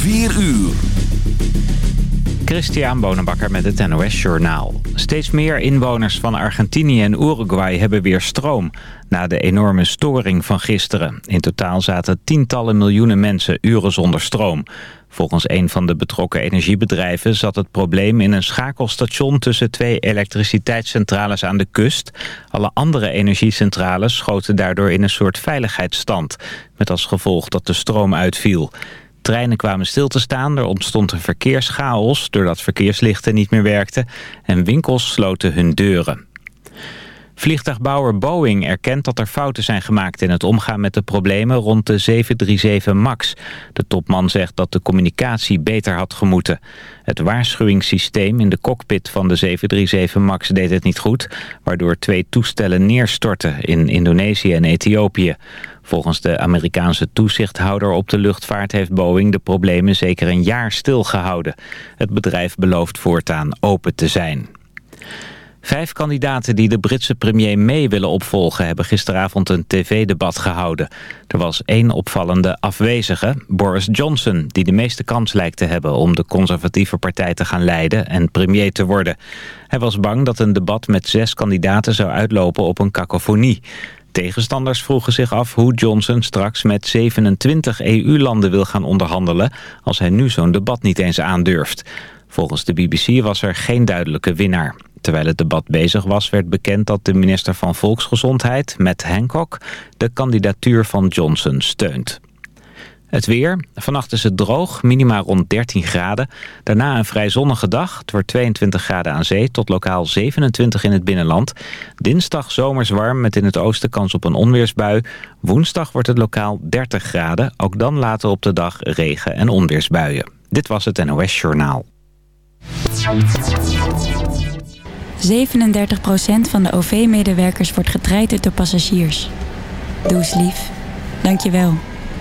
4 uur. Christian Bonenbakker met het NOS Journaal. Steeds meer inwoners van Argentinië en Uruguay hebben weer stroom... na de enorme storing van gisteren. In totaal zaten tientallen miljoenen mensen uren zonder stroom. Volgens een van de betrokken energiebedrijven zat het probleem in een schakelstation tussen twee elektriciteitscentrales aan de kust. Alle andere energiecentrales schoten daardoor in een soort veiligheidsstand, met als gevolg dat de stroom uitviel. Treinen kwamen stil te staan, er ontstond een verkeerschaos doordat verkeerslichten niet meer werkten en winkels sloten hun deuren. Vliegtuigbouwer Boeing erkent dat er fouten zijn gemaakt in het omgaan met de problemen rond de 737 MAX. De topman zegt dat de communicatie beter had gemoeten. Het waarschuwingssysteem in de cockpit van de 737 MAX deed het niet goed, waardoor twee toestellen neerstortten in Indonesië en Ethiopië. Volgens de Amerikaanse toezichthouder op de luchtvaart heeft Boeing de problemen zeker een jaar stilgehouden. Het bedrijf belooft voortaan open te zijn. Vijf kandidaten die de Britse premier May willen opvolgen... hebben gisteravond een tv-debat gehouden. Er was één opvallende afwezige, Boris Johnson... die de meeste kans lijkt te hebben om de conservatieve partij te gaan leiden... en premier te worden. Hij was bang dat een debat met zes kandidaten zou uitlopen op een kakofonie. Tegenstanders vroegen zich af hoe Johnson straks met 27 EU-landen wil gaan onderhandelen... als hij nu zo'n debat niet eens aandurft. Volgens de BBC was er geen duidelijke winnaar. Terwijl het debat bezig was, werd bekend dat de minister van Volksgezondheid, Matt Hancock, de kandidatuur van Johnson steunt. Het weer. Vannacht is het droog, minima rond 13 graden. Daarna een vrij zonnige dag. Het wordt 22 graden aan zee tot lokaal 27 in het binnenland. Dinsdag zomers warm met in het oosten kans op een onweersbui. Woensdag wordt het lokaal 30 graden. Ook dan later op de dag regen- en onweersbuien. Dit was het NOS Journaal. 37% van de OV-medewerkers wordt getraind door passagiers. Doe lief. Dank je wel.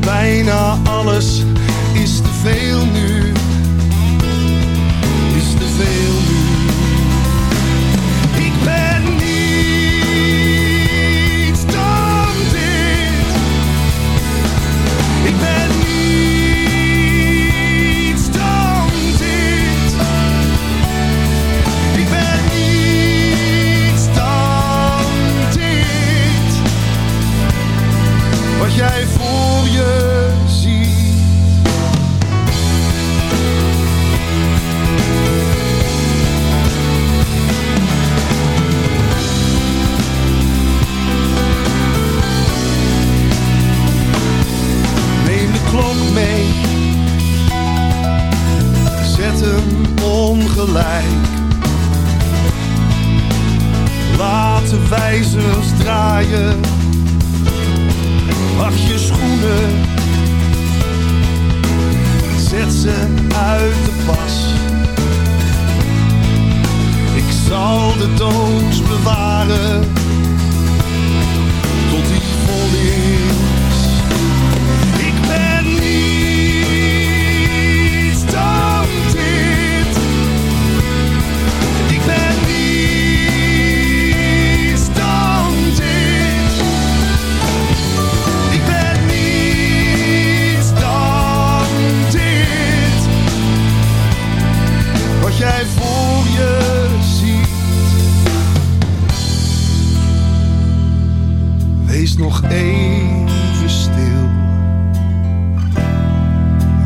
Bijna alles is te veel nu, is te veel nu.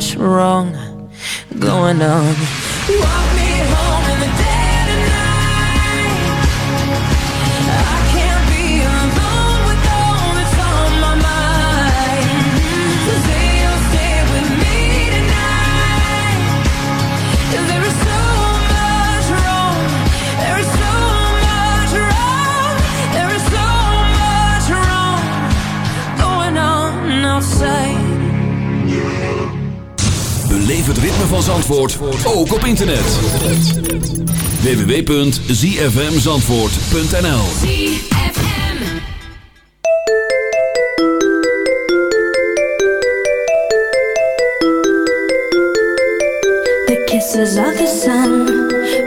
much Beleef het ritme van Zandvoort ook op internet. www.zfmzandvoort.nl The kisses of the sun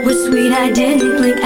were sweet, I didn't blink.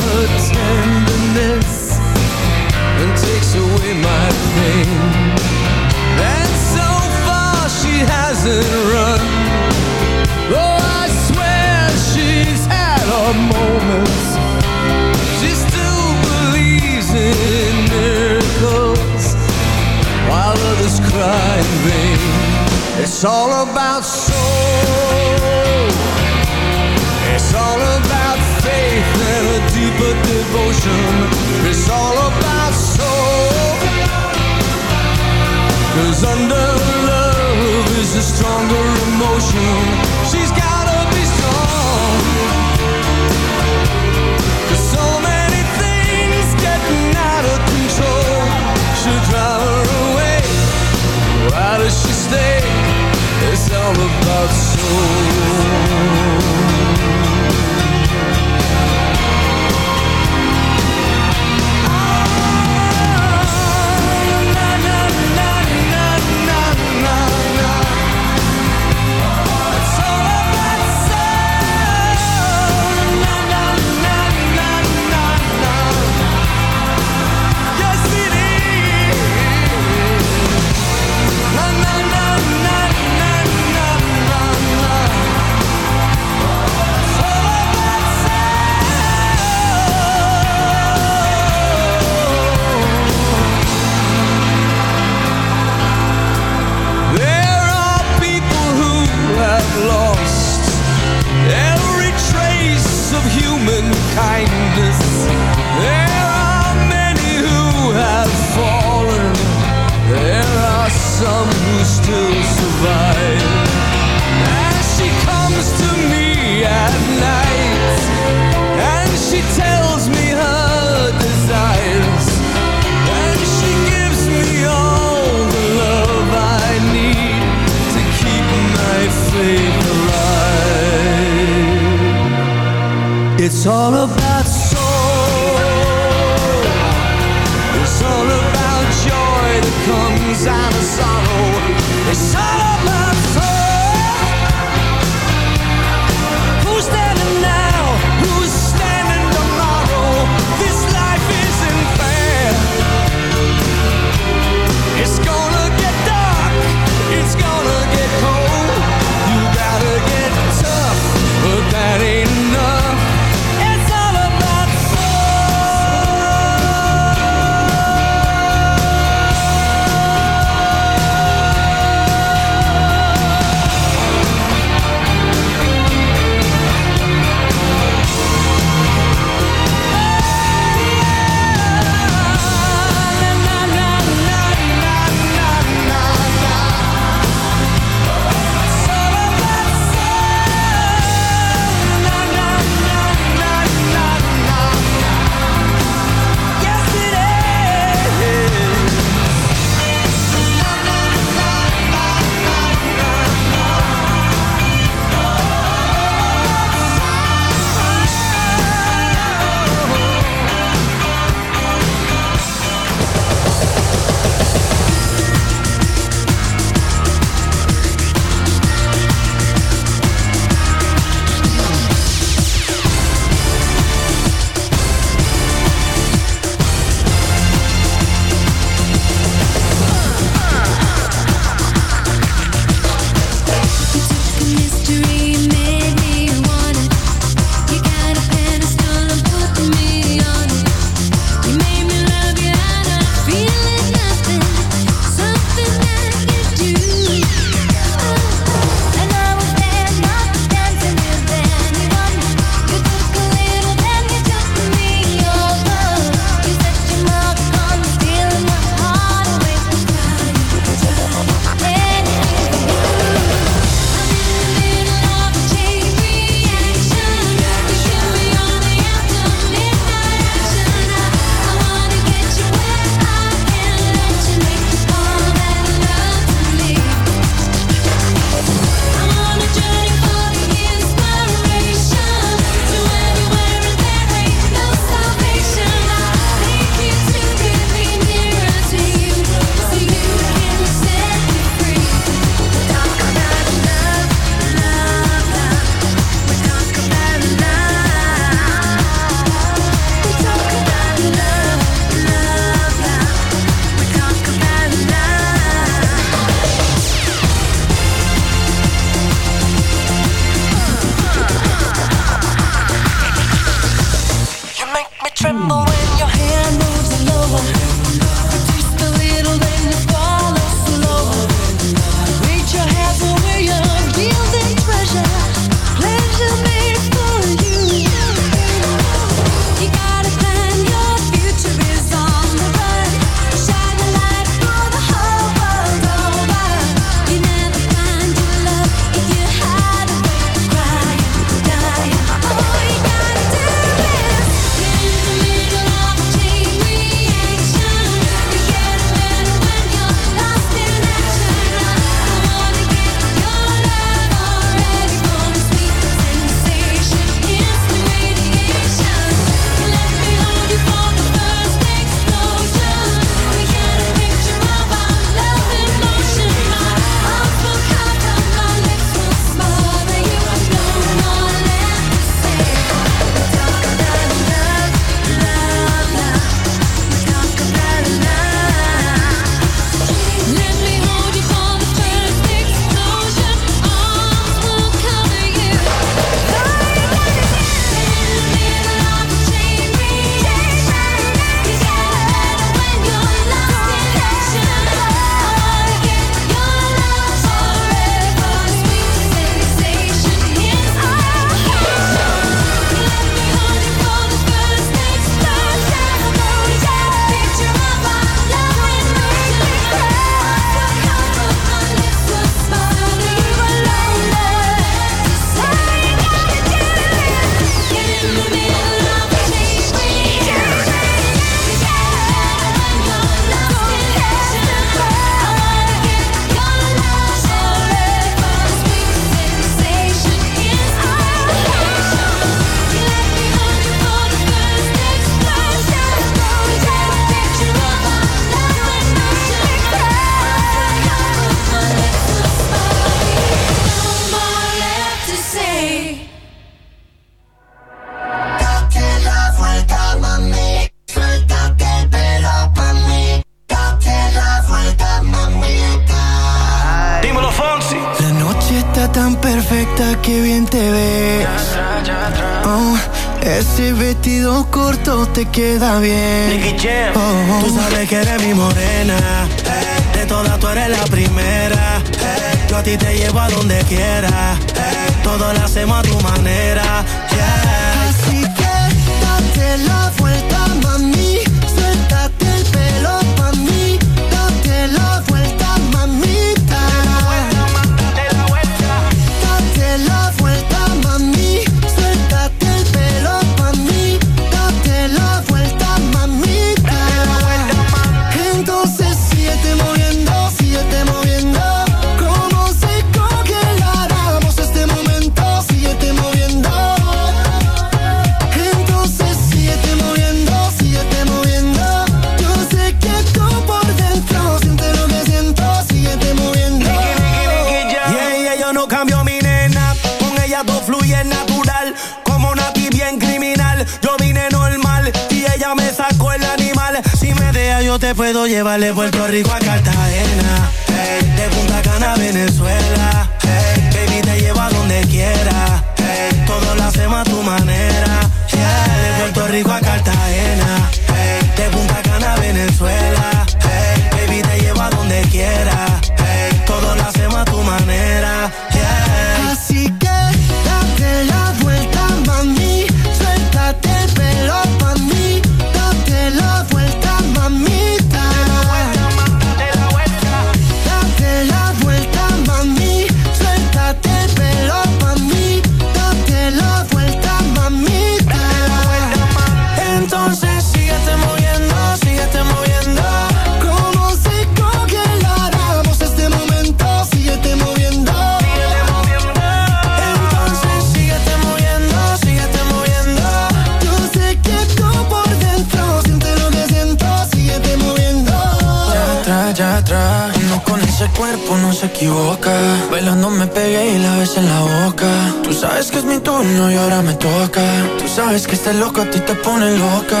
y la ves en la boca. Tú sabes que es mi turno y ahora me toca. Tú sabes que este loco a ti te pone loca.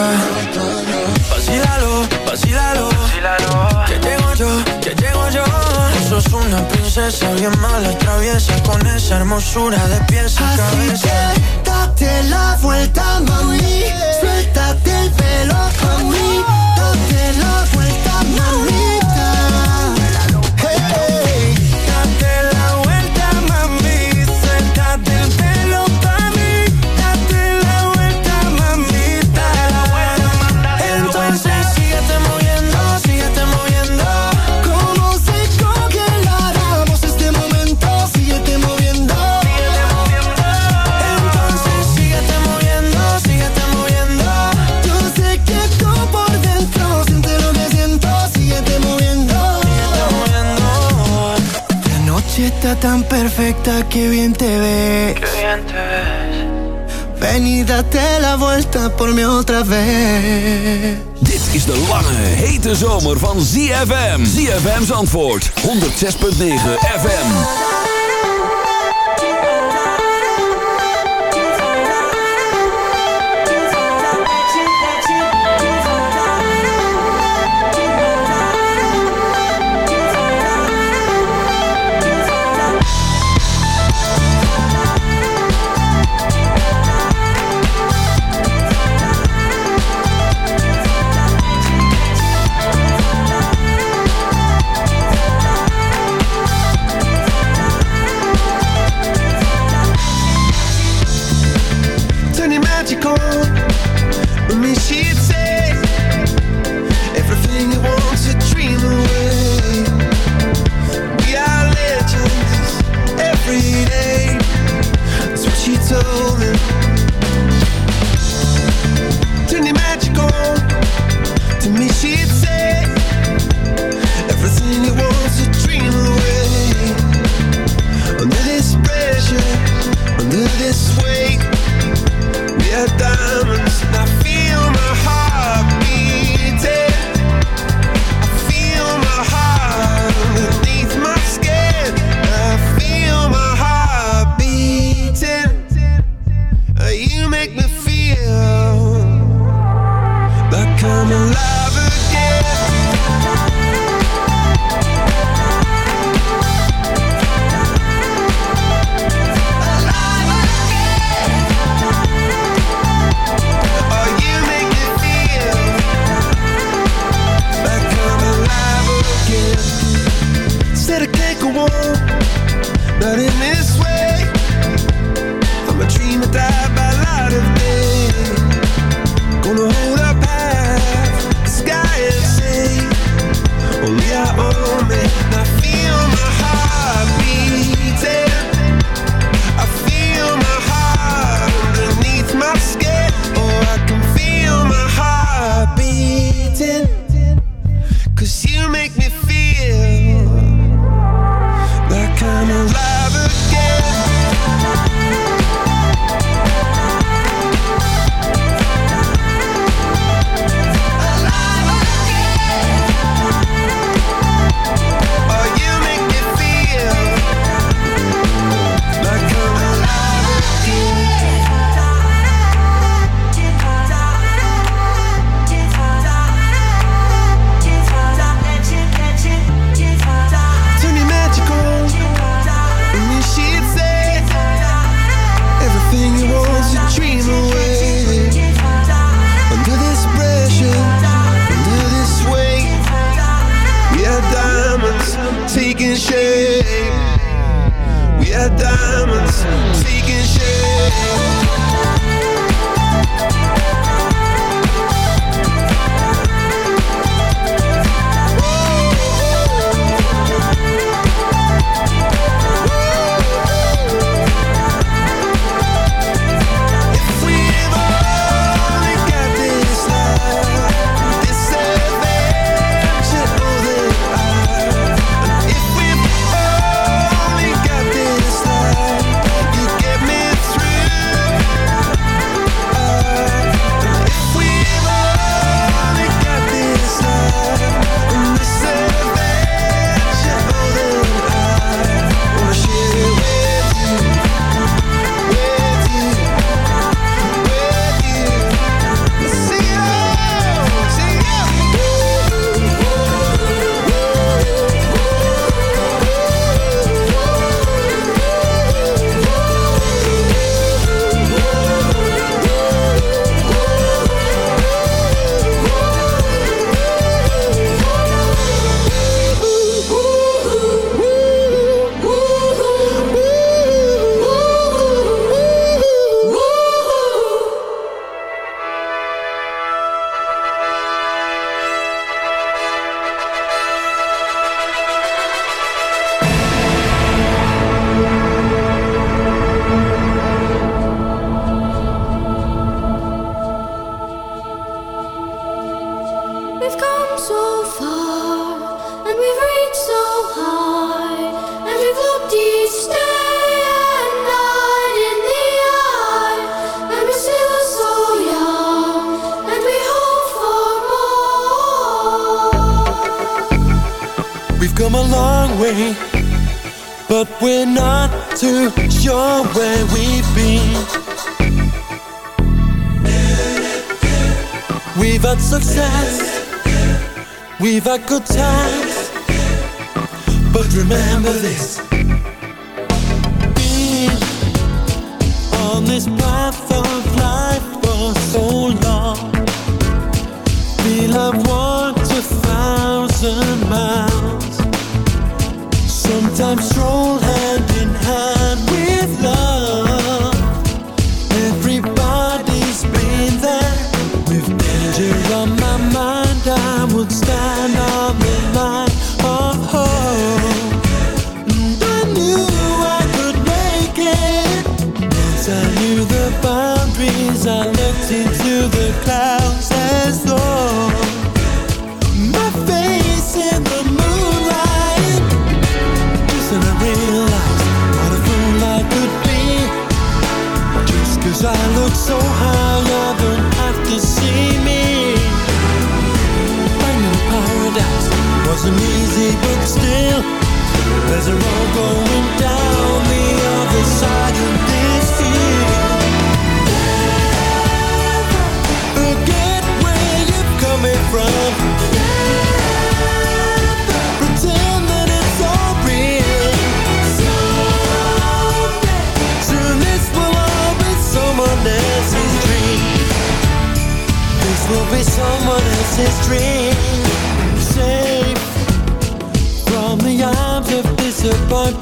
Vacílalo, vacílalo. Que llego yo, que llego yo. Tú sos una princesa bien mala, traviesa. Con esa hermosura de pies a Así date la vuelta, mami. Suéltate el pelo, mami. Date la vuelta. perfecta, tan perfecta, que bien te ves. Qué bien te ves. Ven y date la vuelta por mi otra vez. Dit is de lange, hete zomer van ZFM. ZFM's antwoord, 106.9 FM.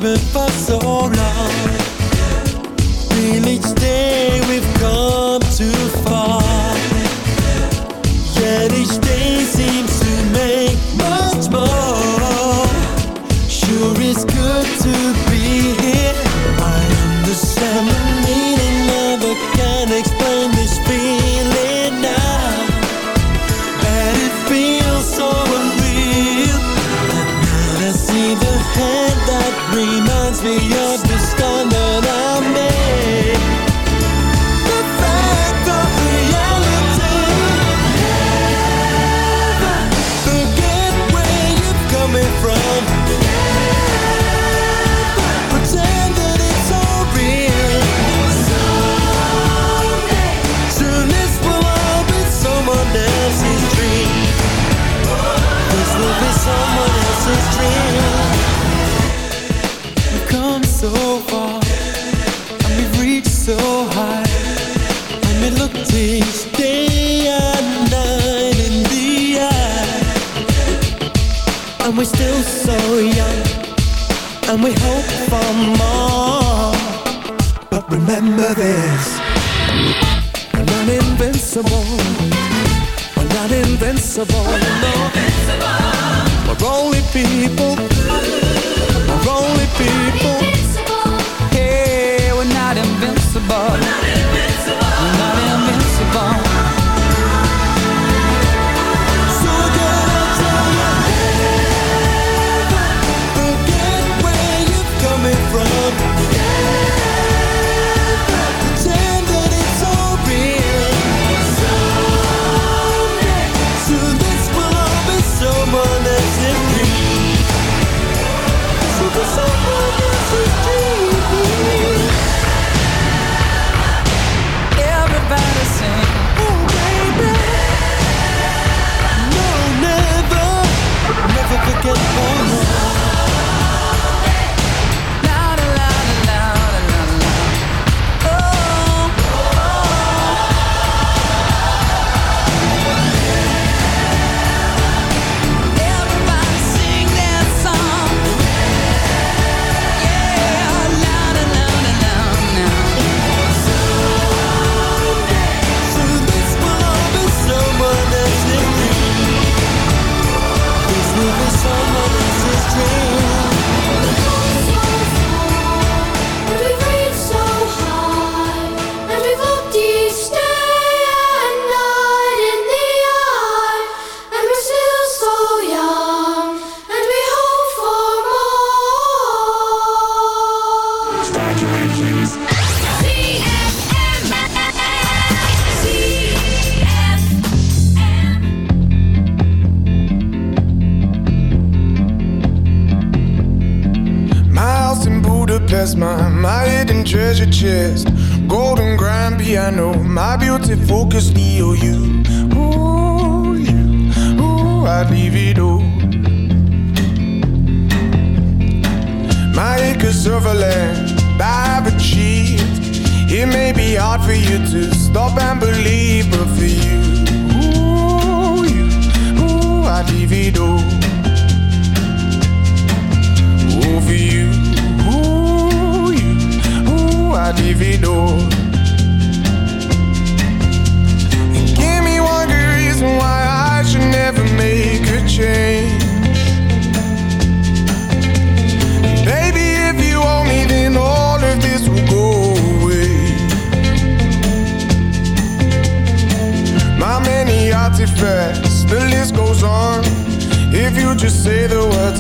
been for so long. You.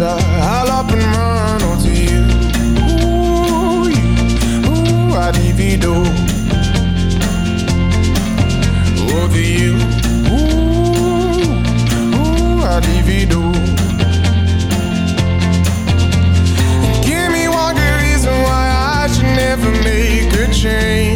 after I'll up and run onto you. Ooh, ooh, I divido Over you, ooh, ooh, I divido Give me one good reason why I should never make a change.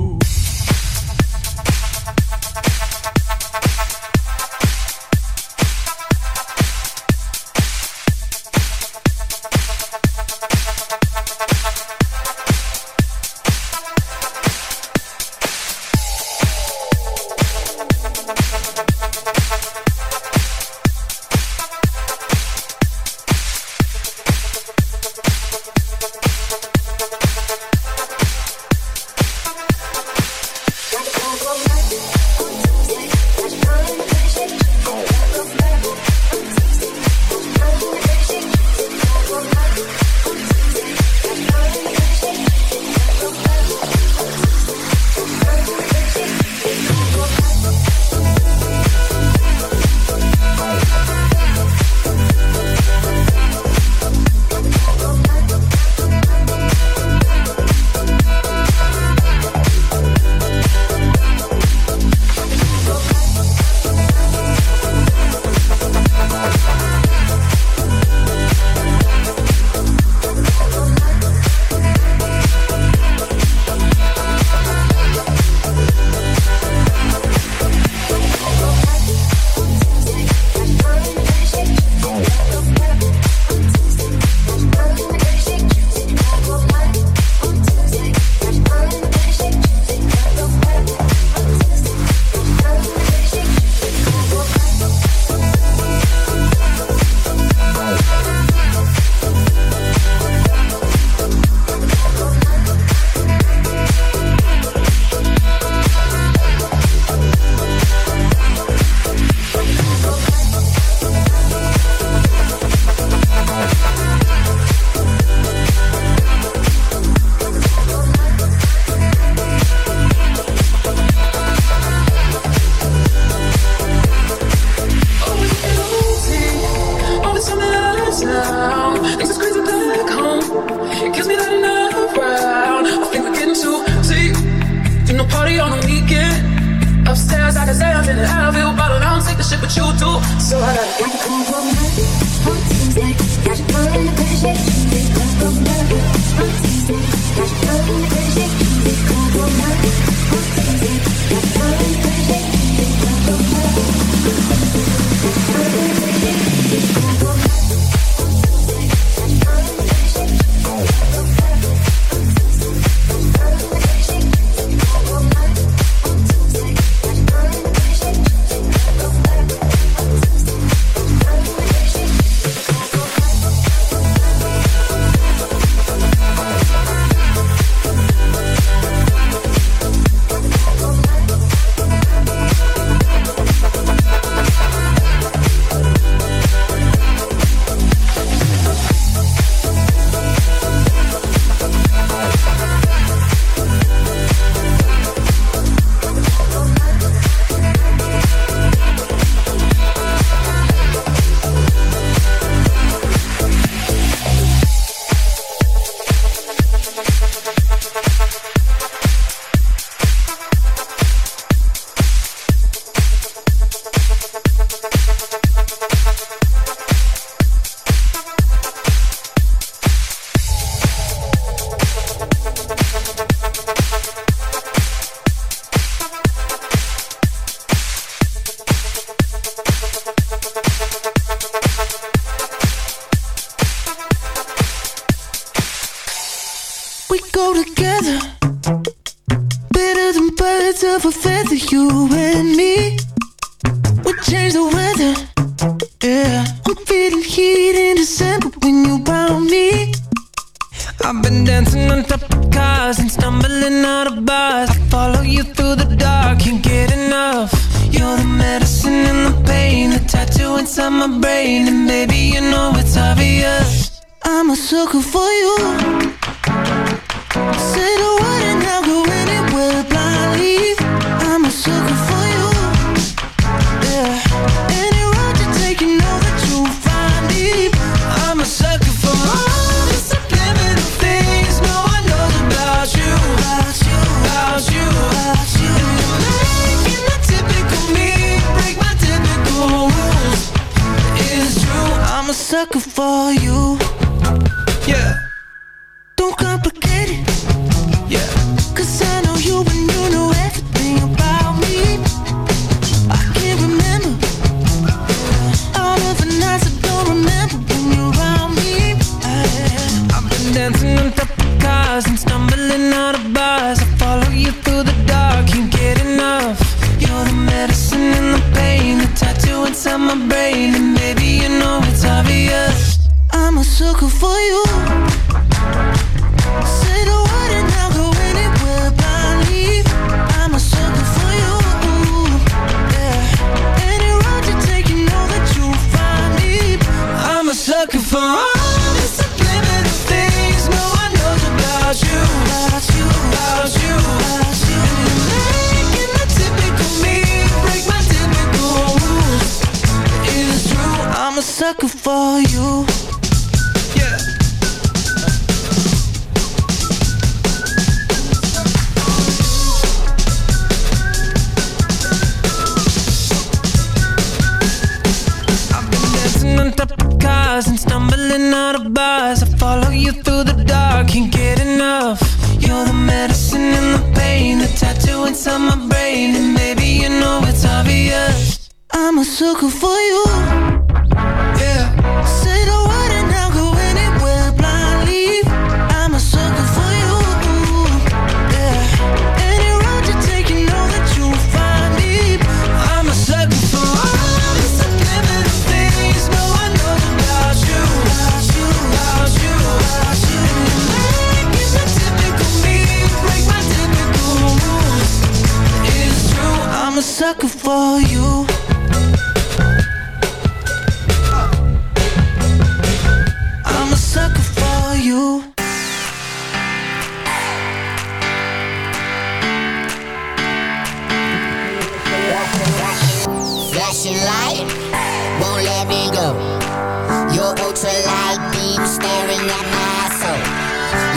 staring at my soul.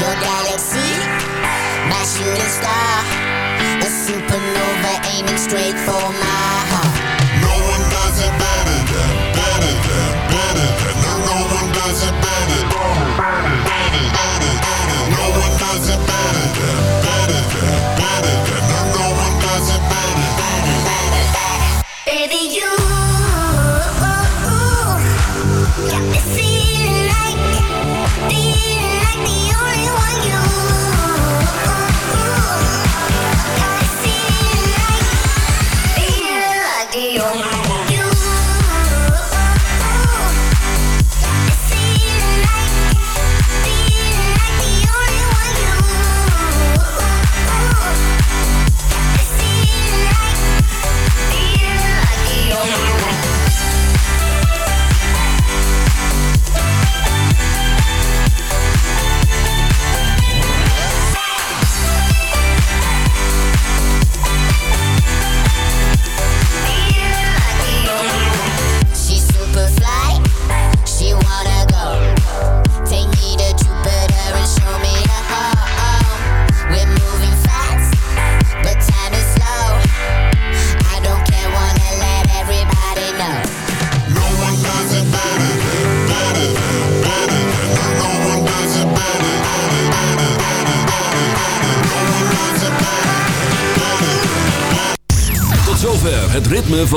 Your galaxy, my shooting star, a supernova aiming straight for my.